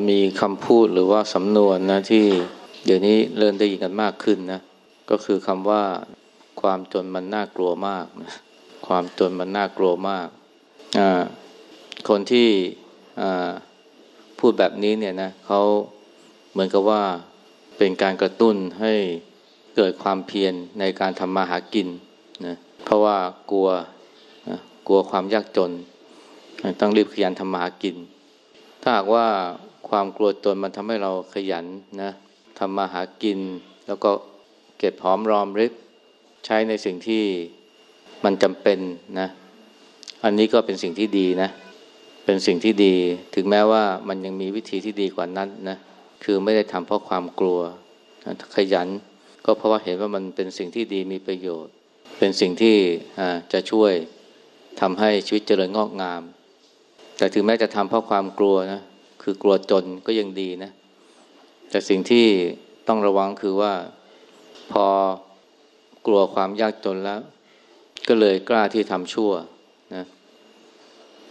มันมีคำพูดหรือว่าสำนวนนะที่เดี๋ยวนี้เริ่มได้ยินกันมากขึ้นนะ ก็คือคำว่าความจนมันน่ากลัวมากนะความจนมันน่ากลัวมาก คนที่พูดแบบนี้เนี่ยนะเขาเหมือนกับว่าเป็นการกระตุ้นให้เกิดความเพียรในการทำมาหากินนะเพราะว่ากลัวกลัวความยากจน ต้องรีบขยันทำมาหากิน ถ้าหากว่า ความกลัวจนมันทำให้เราขยันนะทำมาหากิน แล้วก็เก็บหอมรอมริบใช้ในสิ่งที่มันจำเป็นนะ อันนี้ก็เป็นสิ่งที่ดีนะ เป็นสิ่งที่ดี ถึงแม้ว่ามันยังมีวิธีที่ดีกว่านั้นนะ คือไม่ได้ทำเพราะความกลัวขยัน ก็เพราะว่าเห็นว่ามันเป็นสิ่งที่ดีมีประโยชน์ เป็นสิ่งที่จะช่วยทำให้ชีวิตเจริญงอกงาม แต่ถึงแม้จะทำเพราะความกลัวนะ คือกลัวจนก็ยังดีนะ แต่สิ่งที่ต้องระวังคือว่าพอกลัวความยากจนแล้ว ก็เลยกล้าที่ทำชั่วนะ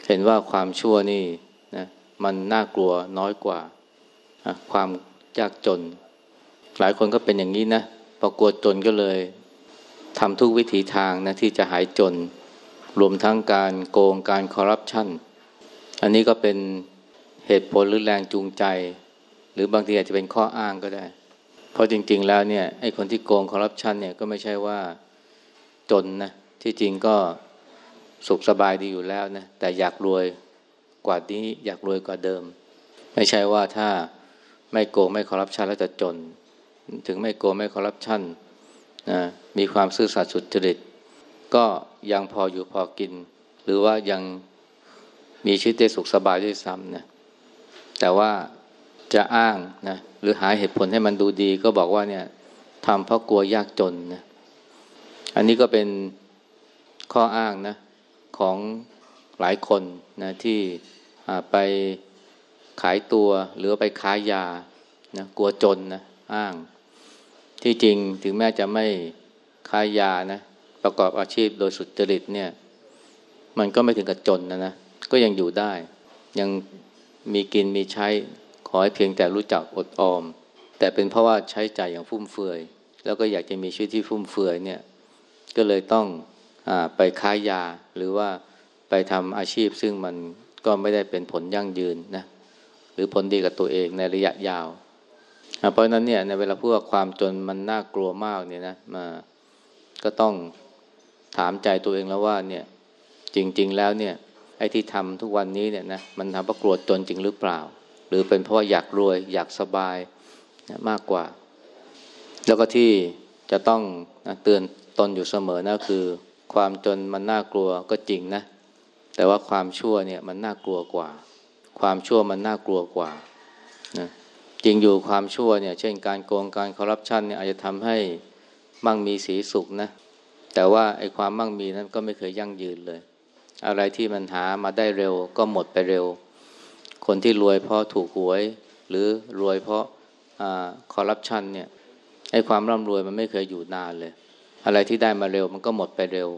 เห็นว่าความชั่วนี่นะมันน่ากลัวน้อยกว่า ความยากจน หลายคนก็เป็นอย่างนี้นะพอกลัวจนก็เลยทำทุกวิถีทางนะที่จะหายจน รวมทั้งการโกงการคอร์รัปชันอันนี้ก็เป็น เหตุผลหรือแรงจูงใจ หรือบางทีอาจจะเป็นข้ออ้างก็ได้ เพราะจริง ๆ แล้วเนี่ยไอ้คนที่โกงคอร์รัปชันเนี่ยก็ไม่ใช่ว่าจนนะที่จริงก็สุขสบายดีอยู่แล้วนะแต่อยากรวยกว่านี้อยากรวยกว่าเดิม ไม่ใช่ว่าถ้าไม่โกงไม่คอร์รัปชันแล้วจะจน ถึงไม่โกงไม่คอร์รัปชันนะมีความซื่อสัตย์สุจริต ก็ยังพออยู่พอกิน หรือว่ายังมีชีวิตได้สุขสบายด้วยซ้ำนะ แต่ว่าจะอ้างนะหรือหาเหตุผลให้มันดูดีก็บอกว่าเนี่ยทำเพราะกลัวยากจนนะอันนี้ก็เป็นข้ออ้างนะของหลายคนนะที่ไปขายตัวหรือไปค้ายานะกลัวจนนะอ้าง ที่จริงถึงแม้จะไม่ค้ายานะประกอบอาชีพโดยสุจริตเนี่ย มันก็ไม่ถึงกับจนนะนะก็ยังอยู่ได้ ยัง มีกินมีใช้ ขอให้เพียงแต่รู้จักอดออม แต่เป็นเพราะว่าใช้ใจ่ายอย่างฟุ่มเฟือย แล้วก็อยากจะมีชีวิตที่ฟุ่มเฟือยเนี่ยก็เลยต้องอไปค้ายาหรือว่าไปทำอาชีพซึ่งมันก็ไม่ได้เป็นผลยั่งยืนนะหรือผลดีกับตัวเองในระยะยาว เพราะนั้นเนี่ยในเวลาพูดว่าความจนมันน่ากลัวมากเนี่ยนะมาก็ต้องถามใจตัวเองแล้วว่าเนี่ยจริง ๆ แล้วเนี่ย ไอ้ที่ทำทุกวันนี้เนี่ยนะมันทำเพราะกลัวจนจริงหรือเปล่า หรือเป็นเพราะว่าอยากรวยอยากสบายนะมากกว่า แล้วก็ที่จะต้องนะเตือนตนอยู่เสมอนะคือ ความจนมันน่ากลัวก็จริงนะ แต่ว่าความชั่วเนี่ยมันน่ากลัวกว่า ความชั่วมันน่ากลัวกว่านะจริงอยู่ความชั่วเนี่ย เช่นการโกงการคอร์รัปชันเนี่ยอาจจะทำให้มั่งมีสีสุขนะ แต่ว่าไอ้ความมั่งมีนั้นก็ไม่เคยยั่งยืนเลย อะไรที่มันหามาได้เร็วก็หมดไปเร็ว คนที่รวยเพราะถูกหวย หรือรวยเพราะคอร์รัปชันเนี่ยไอ้ความร่ำรวยมันไม่เคยอยู่นานเลย อะไรที่ได้มาเร็วมันก็หมดไปเร็ว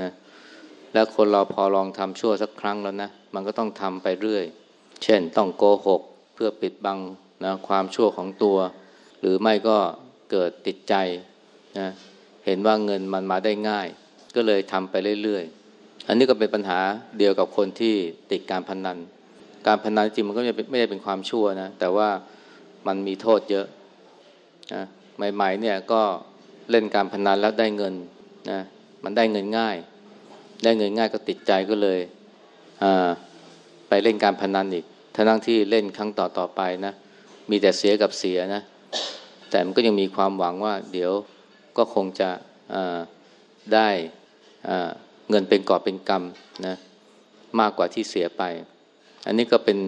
นะแล้วคนเราพอลองทำชั่วสักครั้งแล้วนะ มันก็ต้องทำไปเรื่อย เช่นต้องโกหกเพื่อปิดบังนะความชั่วของตัว หรือไม่ก็เกิดติดใจนะเห็นว่าเงินมันมาได้ง่าย ก็เลยทำไปเรื่อยๆ อันนี้ก็เป็นปัญหาเดียวกับคนที่ติดการพนนัน การพนันจริงมันก็ไม่ได้เป็นความชั่วนะ แต่ว่ามันมีโทษเยอะนะใหม่ๆเนี่ยก็เล่นการพนันแล้วได้เงินนะมันได้เงินง่าย ได้เงินง่ายก็ติดใจก็เลยไปเล่นการพนันอีกทั้งที่เล่นครั้งต่อต่อไปนะ มีแต่เสียกับเสียนะ แต่มันก็ยังมีความหวังว่า เดี๋ยวก็คงจะได้ เงินเป็นก่อเป็นกรรมนะมากกว่าที่เสียไป อันนี้ก็เป็น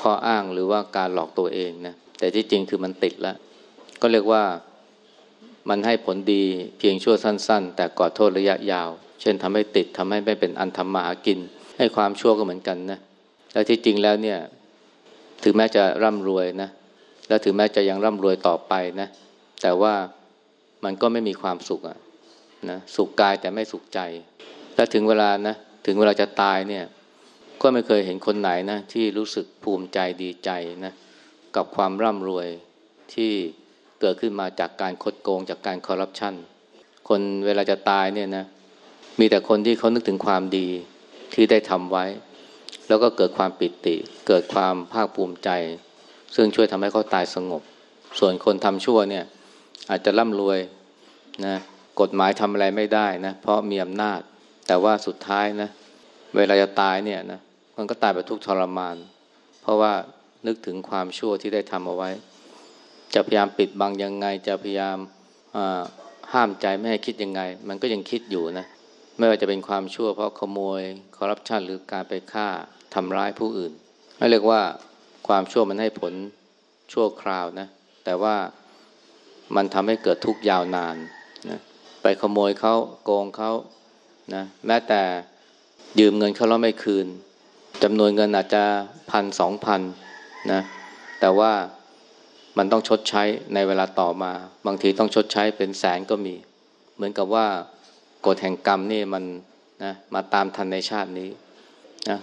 ข้ออ้างหรือว่าการหลอกตัวเองนะแต่ที่จริงคือมันติดแล้ว ก็เรียกว่ามันให้ผลดีเพียงชั่วสั้น ๆ แต่ก่อโทษระยะยาว เช่นทำให้ติดทำให้ไม่เป็นอันทำมาหากิน ให้ความชั่วก็เหมือนกันนะแล้วที่จริงแล้วเนี่ยถึงแม้จะร่ำรวยนะแล้วถึงแม้จะยังร่ำรวยต่อไปนะแต่ว่ามันก็ไม่มีความสุขอะนะสุขกายแต่ไม่สุขใจ แล้วถึงเวลานะถึงเวลาจะตายเนี่ย ก็ไม่เคยเห็นคนไหนนะที่รู้สึกภูมิใจดีใจนะกับความร่ำรวยที่เกิดขึ้นมาจากการคดโกงจากการคอร์รัปชันคนเวลาจะตายเนี่ยนะมีแต่คนที่เขานึกถึงความดีที่ได้ทำไว้ แล้วก็เกิดความปิติ เกิดความภาคภูมิใจ ซึ่งช่วยทำให้เขาตายสงบ ส่วนคนทำชั่วเนี่ยอาจจะร่ำรวยนะกฎหมายทำอะไรไม่ได้นะเพราะมีอำนาจ แต่ว่าสุดท้ายนะ เวลาจะตายเนี่ยนะมันก็ตายแบบทุกทรมาน เพราะว่านึกถึงความชั่วที่ได้ทำเอาไว้ จะพยายามปิดบังยังไง จะพยายามห้ามใจไม่ให้คิดยังไง มันก็ยังคิดอยู่นะ ไม่ว่าจะเป็นความชั่ว เพราะขโมยคอร์รัปชันหรือการไปฆ่าทำร้ายผู้อื่นไม่เรียกว่าความชั่วมันให้ผลชั่วคราวนะ แต่ว่ามันทำให้เกิดทุกข์ยาวนานนะไปขโมยเขาโกงเขา นะแม้แต่ยืมเงินเขาแล้วไม่คืนจำนวนเงินอาจจะพันสองพันนะแต่ว่ามันต้องชดใช้ในเวลาต่อมา บางทีต้องชดใช้เป็นแสนก็มี เหมือนกับว่ากฎแห่งกรรมนี่มันนะมาตามทันในชาตินี้นะ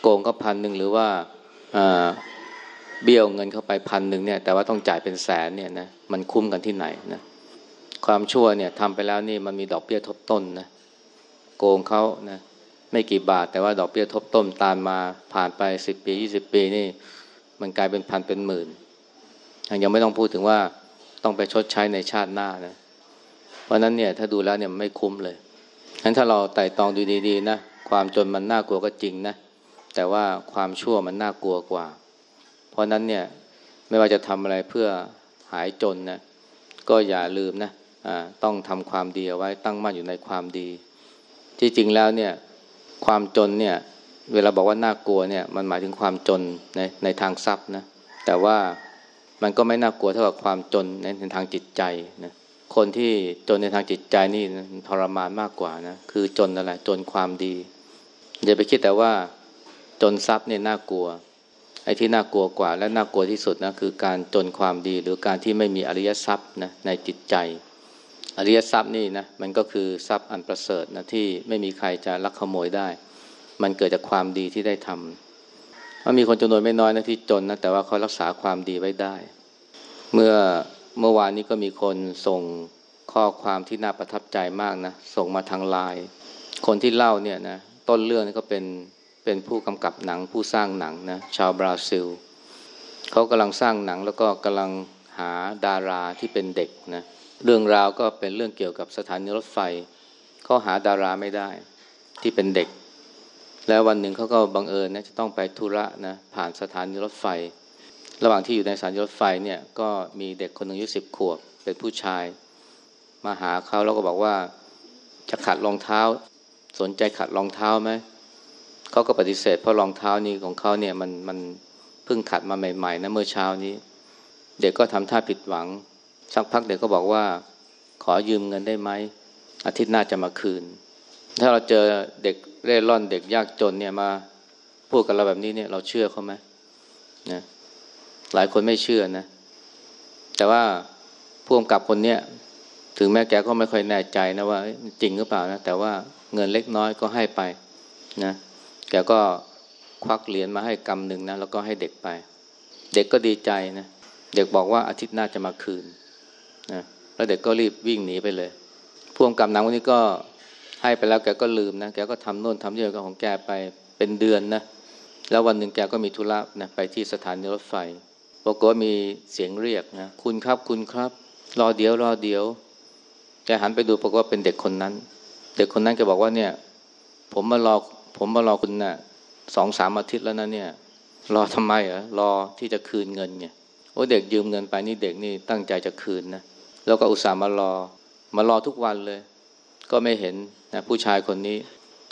โกงก็พันหนึ่งหรือว่าเบี้ยวเงินเข้าไปพันหนึ่งเนี่ย แต่ว่าต้องจ่ายเป็นแสนเนี่ยนะมันคุ้มกันที่ไหนนะความชั่วเนี่ยทำไปแล้วนี่มันมีดอกเบี้ยทบต้นนะ โกงเขานะไม่กี่บาท แต่ว่าดอกเบี้ยทบต้นตามมาผ่านไปสิบปียี่สิบปีนี่ มันกลายเป็นพันเป็นหมื่น ยังไม่ต้องพูดถึงว่าต้องไปชดใช้ในชาติหน้านะเพราะนั้นเนี่ยถ้าดูแล้วเนี่ยไม่คุ้มเลยงั้นถ้าเราไต่ตองดูดีๆนะความจนมันน่ากลัวก็จริงนะแต่ว่าความชั่วมันน่ากลัวกว่า เพราะนั้นเนี่ยไม่ว่าจะทำอะไรเพื่อหายจนนะก็อย่าลืมนะต้องทำความดีเอาไว้ตั้งมั่นอยู่ในความดี ที่จริงแล้วเนี่ยความจนเนี่ยเวลาบอกว่าน่ากลัวเนี่ยมันหมายถึงความจนในในทางทรัพย์นะแต่ว่ามันก็ไม่น่ากลัวเท่ากับความจนในทางจิตใจนะคนที่จนในทางจิตใจนี่ทรมานมากกว่านะคือจนอะไรจนความดีอย่าไปคิดแต่ว่าจนทรัพย์เนี่ยน่ากลัวไอ้ที่น่ากลัวกว่าและน่ากลัวที่สุดนะคือการจนความดีหรือการที่ไม่มีอริยทรัพย์นะในจิตใจ อริยทรัพย์นี่นะมันก็คือทรัพย์อันประเสริฐนะที่ไม่มีใครจะลักขโมยได้ มันเกิดจากความดีที่ได้ทำมันมีคนจำนวนไม่น้อยนะที่จนนะแต่ว่าเขารักษาความดีไว้ได้ เมื่อเมื่อวานนี้ก็มีคนส่งข้อความที่น่าประทับใจมากนะส่งมาทางไลน์คนที่เล่าเนี่ยนะต้นเรื่องนี่ก็เป็นเป็นผู้กำกับหนังผู้สร้างหนังนะชาวบราซิลเขากำลังสร้างหนังแล้วก็กำลังหาดาราที่เป็นเด็กนะ เรื่องราวก็เป็นเรื่องเกี่ยวกับสถานีรถไฟเขาหาดาราไม่ได้ที่เป็นเด็ก แล้ววันหนึ่งเขาก็บังเอิญนะจะต้องไปธุระนะผ่านสถานีรถไฟ ระหว่างที่อยู่ในสถานีรถไฟเนี่ยก็มีเด็กคนหนึ่งอายุสิบขวบเป็นผู้ชาย มาหาเขาแล้วก็บอกว่าจะขัดรองเท้า สนใจขัดรองเท้าไหมเขาก็ปฏิเสธเพราะรองเท้านี้ของเขาเนี่ยมันมันเพิ่งขัดมาใหม่ๆนะเมื่อเช้านี้ เด็กก็ทำท่าผิดหวัง สักพักเด็กก็บอกว่า ขอยืมเงินได้ไหมอาทิตย์หน้าจะมาคืน ถ้าเราเจอเด็กเร่ร่อนเด็กยากจนเนี่ยมาพูดกับเราแบบนี้เนี่ยเราเชื่อเขาไหมนะหลายคนไม่เชื่อนะ แต่ว่าผู้กำกับคนเนี้ยถึงแม้แกก็ไม่ค่อยแน่ใจนะว่าจริงหรือเปล่านะแต่ว่าเงินเล็กน้อยก็ให้ไปนะแกก็ควักเหรียญมาให้กำหนึ่งนะแล้วก็ให้เด็กไป เด็กก็ดีใจนะเด็กบอกว่าอาทิตย์หน้าจะมาคืน นะแล้วเด็กก็รีบวิ่งหนีไปเลยผู้กำกับหนังวันนี้ก็ให้ไปแล้วแกก็ลืมนะแกก็ทำโน่นทำนี่ของแกไปเป็นเดือนนะแล้ววันหนึ่งแกก็มีธุระนะไปที่สถานีรถไฟปรากฏมีเสียงเรียกนะคุณครับคุณครับ รอเดี๋ยวรอเดี๋ยวแกหันไปดูปรากฏว่าเป็นเด็กคนนั้น เด็กคนนั้นแกบอกว่าเนี่ย ผมมารอผมมารอคุณนะ่ะสองสามอาทิตย์แล้วนะเนี่ย รอทำไมเหรอรอที่จะคืนเงินเนี่ยโอ้เด็กยืมเงินไปนี่เด็กนี่ตั้งใจจะคืนนะ แล้วก็อุตส่าห์มารอ มารอทุกวันเลย ก็ไม่เห็นนะผู้ชายคนนี้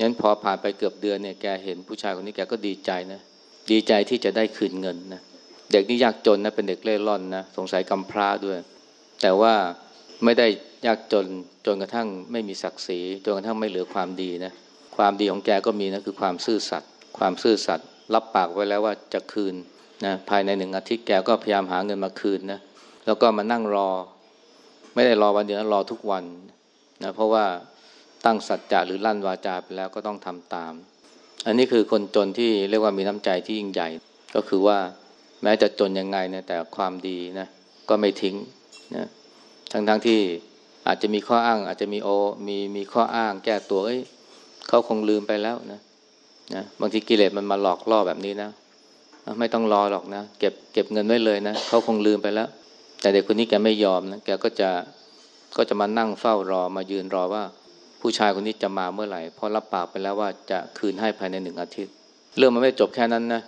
งั้นพอผ่านไปเกือบเดือนเนี่ยแกเห็นผู้ชายคนนี้แกก็ดีใจนะดีใจที่จะได้คืนเงินนะเด็กนี่ยากจนนะเป็นเด็กเล่ร่อนนะสงสัยกำพร้าด้วย แต่ว่าไม่ได้ยากจนจนกระทั่งไม่มีศักดิ์ศรีจนกระทั่งไม่เหลือความดีนะความดีของแกก็มีนะคือความซื่อสัตย์ความซื่อสัตย์รับปากไว้แล้วว่าจะคืนนะภายในหนึ่งอาทิตย์แกก็พยายามหาเงินมาคืนนะแล้วก็มานั่งรอ ไม่ได้รอวันเดียวนะรอทุกวันนะเพราะว่าตั้งสัจจะหรือลั่นวาจาไปแล้วก็ต้องทำตาม อันนี้คือคนจนที่เรียกว่ามีน้ำใจที่ยิ่งใหญ่ ก็คือว่าแม้จะจนยังไงนะแต่ความดีนะก็ไม่ทิ้งนะทั้งๆทที่อาจจะมีข้ออ้าง อาจจะมีโอมีมีข้ออ้าง แก้ตัวเอ้ยเขาคงลืมไปแล้วนะนะบางทีกิเลสมันมาหลอกล่อแบบนี้นะ ไม่ต้องรอหรอกนะ เก็บเก็บเงินไว้เลยนะเขาคงลืมไปแล้ว แต่เด็กคนนี้แกไม่ยอมนะแกก็จะก็จะมานั่งเฝ้ารอมายืนรอว่า ผู้ชายคนนี้จะมาเมื่อไหร่เพราะรับปากไปแล้วว่าจะคืนให้ภายในหนึ่งอาทิตย์ เรื่องมันไม่จบแค่นั้นนะ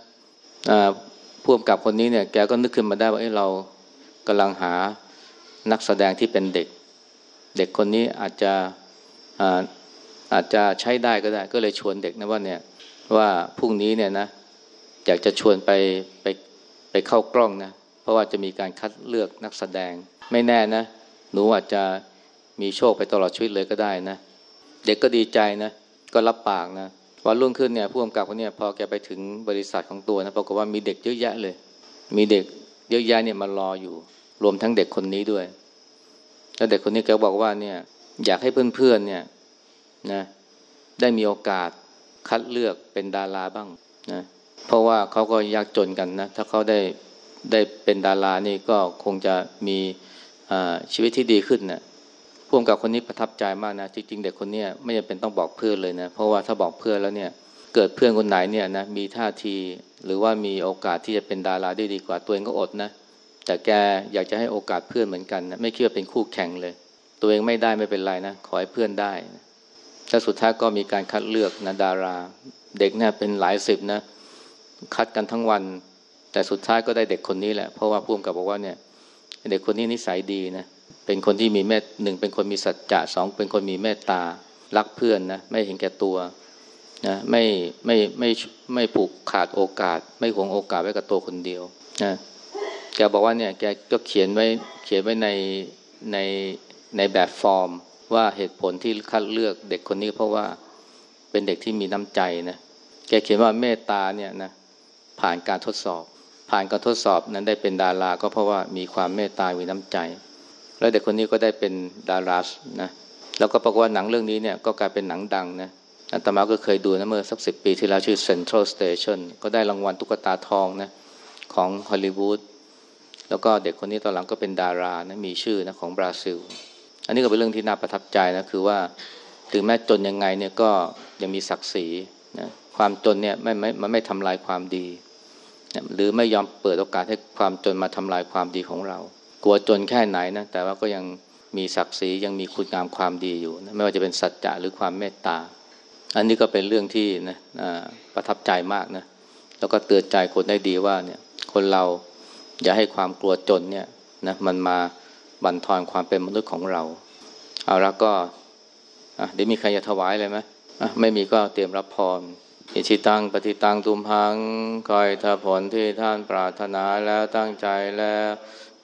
ผู้กำกับคนนี้เนี่ยแกก็นึกขึ้นมาได้ว่าเอ้เรากำลังหานักแสดงที่เป็นเด็ก เด็กคนนี้อาจจะอาอาจจะใช้ได้ก็ได้ ก็เลยชวนเด็กนะว่าเนี่ยว่าพรุ่งนี้เนี่ยนะอยากจะชวนไปไปไปเข้ากล้องนะ เพราะว่าจะมีการคัดเลือกนักแสดง ไม่แน่นะ หนูอาจจะมีโชคไปตลอดชีวิตเลยก็ได้นะ เด็กก็ดีใจนะ ก็รับปากนะวันรุ่งขึ้นเนี่ยผู้กำกับคนเนี้พอแกไปถึงบริษัทของตัวนะปรากฏว่ามีเด็กเยอะแยะเลย มีเด็กเยอะแยะเนี่ยมารออยู่ รวมทั้งเด็กคนนี้ด้วย แล้วเด็กคนนี้แกบอกว่าเนี่ยอยากให้เพื่อนๆเนี่ยนะได้มีโอกาสคัดเลือกเป็นดาราบ้างนะเพราะว่าเขาก็ยากจนกันนะ ถ้าเขาได้ ได้เป็นดารานี่ก็คงจะมีชีวิตที่ดีขึ้นนะพ่วงกับคนนี้ประทับใจมากนะจริงๆเด็กคนนี้ไม่จำเป็นต้องบอกเพื่อนเลยนะเพราะว่าถ้าบอกเพื่อนแล้วเนี่ยเกิดเพื่อนคนไหนเนี่ยนะมีท่าที หรือว่ามีโอกาสที่จะเป็นดาราได้ดีกว่าตัวเองก็อดนะแต่แกอยากจะให้โอกาสเพื่อนเหมือนกันนะไม่คิดว่าเป็นคู่แข่งเลย ตัวเองไม่ได้ไม่เป็นไรนะขอให้เพื่อนได้แล้วสุดท้ายก็มีการคัดเลือกนะดารา เด็กเนี่ยเป็นหลายสิบนะคัดกันทั้งวัน แต่สุดท้ายก็ได้เด็กคนนี้แหละ เพราะว่าพุ่มกับบอกว่าเนี่ย เด็กคนนี้นิสัยดีนะ เป็นคนที่มีเมตหนึ่งเป็นคนมีสัจจะสองเป็นคนมีเมตตา รักเพื่อนนะ ไม่เห็นแก่ตัวนะไม่ไม่ไม่ไม่ผูกขาดโอกาส ไม่หวงโอกาสไว้กับตัวคนเดียวนะแกบอกว่าเนี่ยแกก็เขียนไว้เขียนไว้ในในในแบบฟอร์ม ว่าเหตุผลที่คัดเลือกเด็กคนนี้เพราะว่าเป็นเด็กที่มีน้ำใจนะแกเขียนว่าเมตตาเนี่ยนะผ่านการทดสอบ ผ่านการทดสอบนั้นได้เป็นดาราก็เพราะว่ามีความเมตตามีน้ำใจ แล้วเด็กคนนี้ก็ได้เป็นดารานะแล้วก็ปรากฏว่าหนังเรื่องนี้เนี่ยก็กลายเป็นหนังดังนะอัตมาก็เคยดูนะเมื่อสักสิปีที่แล้วชื่อ Central Station ก็ได้รางวัลตุ๊กตาทองนะของฮอลลีวูดแล้วก็เด็กคนนี้ตอนหลังก็เป็นดารานะมีชื่อนะของบราซิล อันนี้ก็เป็นเรื่องที่น่าประทับใจนะคือว่าถึงแม้จนยังไงเนี่ยก็ยังมีศักดิ์ศรีนะความจนเนี่ยไม่ไม่มันไม่ทำลายความดี หรือไม่ยอมเปิดโอกาสให้ความจนมาทำลายความดีของเรา กลัวจนแค่ไหนนะแต่ว่าก็ยังมีศักดิ์ศรียังมีคุณงามความดีอยู่นะไม่ว่าจะเป็นสัจจะหรือความเมตตา อันนี้ก็เป็นเรื่องที่นะประทับใจมากนะแล้วก็เตือนใจคนได้ดีว่าเนี่ยคนเราอย่าให้ความกลัวจนเนี่ยนะมันมาบั่นทอนความเป็นมนุษย์ของเรา เอาแล้วก็เดี๋ยวมีใครจะถวายเลยไหมไม่มีก็เตรียมรับพร อิชิตังปฏิตังตุมหังคอยถ้าผลที่ท่านปรารถนาแล้วตั้งใจแล้ว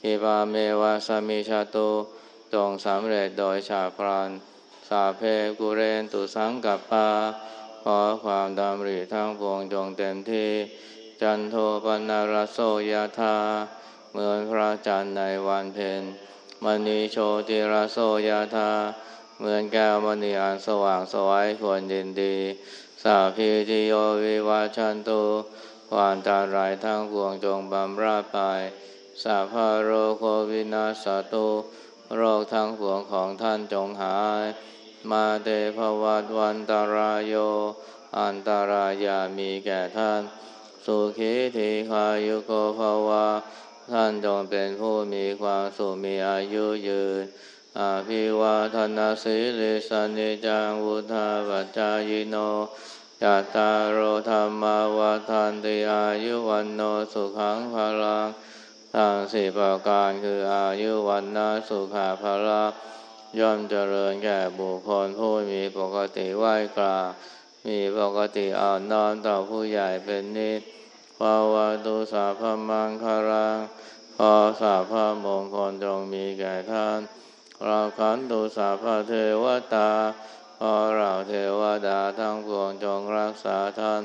อิบาเมวะสมิชาตุจงสำเร็จโดยชาพรานสาเพกุเรนตุสังกัปปาขอความดำริทั้งพวงจงเต็มที่ จันโทปนารโสยธาเหมือนพระจันทร์ในวันเพ็ญมณีโชติรโสยธาเหมือนแก้วมณีอันสว่างสวยควรยินดี สาพีติโยวิวาชันตุความตารายทั้งปวงจงบำราไปสาพาโรโควินาสตุโรคทั้งปวงของท่านจงหาย มาเตภวัตวันตารายโย อันตารายามีแก่ท่าน สุขีทีขายุโกภวาท่านจงเป็นผู้มีความสุขมีอายุยืน อาภิวาทนาสิลิสานิจังวุธาปัจจายโนจัตตารโอธรรมาวาทันติอายุวันโนสุขังภาลังทั้งสี่ประการคืออายุวันนาสุขาภาระย่อมเจริญแก่บุคคลผู้มีปกติไหวกรามีปกติอ่อนน้อมต่อผู้ใหญ่เป็นนิดภาวะตุสาพมังคารังขอสาพมงคลจงมีแก่ท่าน ราขันตุสาพเทวตาขอเราเทวดาทั้งปวงจงรักษาท่าน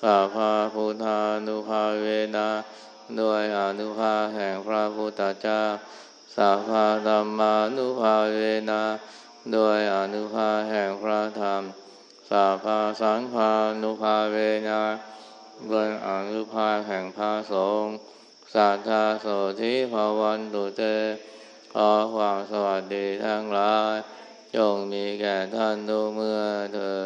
ข้าพาพุทธานุภาเวนะด้วยอนุภาแห่งพระพุทธเจ้าสาภาธรรมานุภาเวนะด้วยอนุภาแห่งพระธรรมสัพพสังฆานุภาเวนะบนอนุภาแห่งพระสงฆ์สัทธาโสธิภาวันตุเต ขอความสวัสดีทั้งหลายจงมีแก่ท่านทุกเมื่อเธอ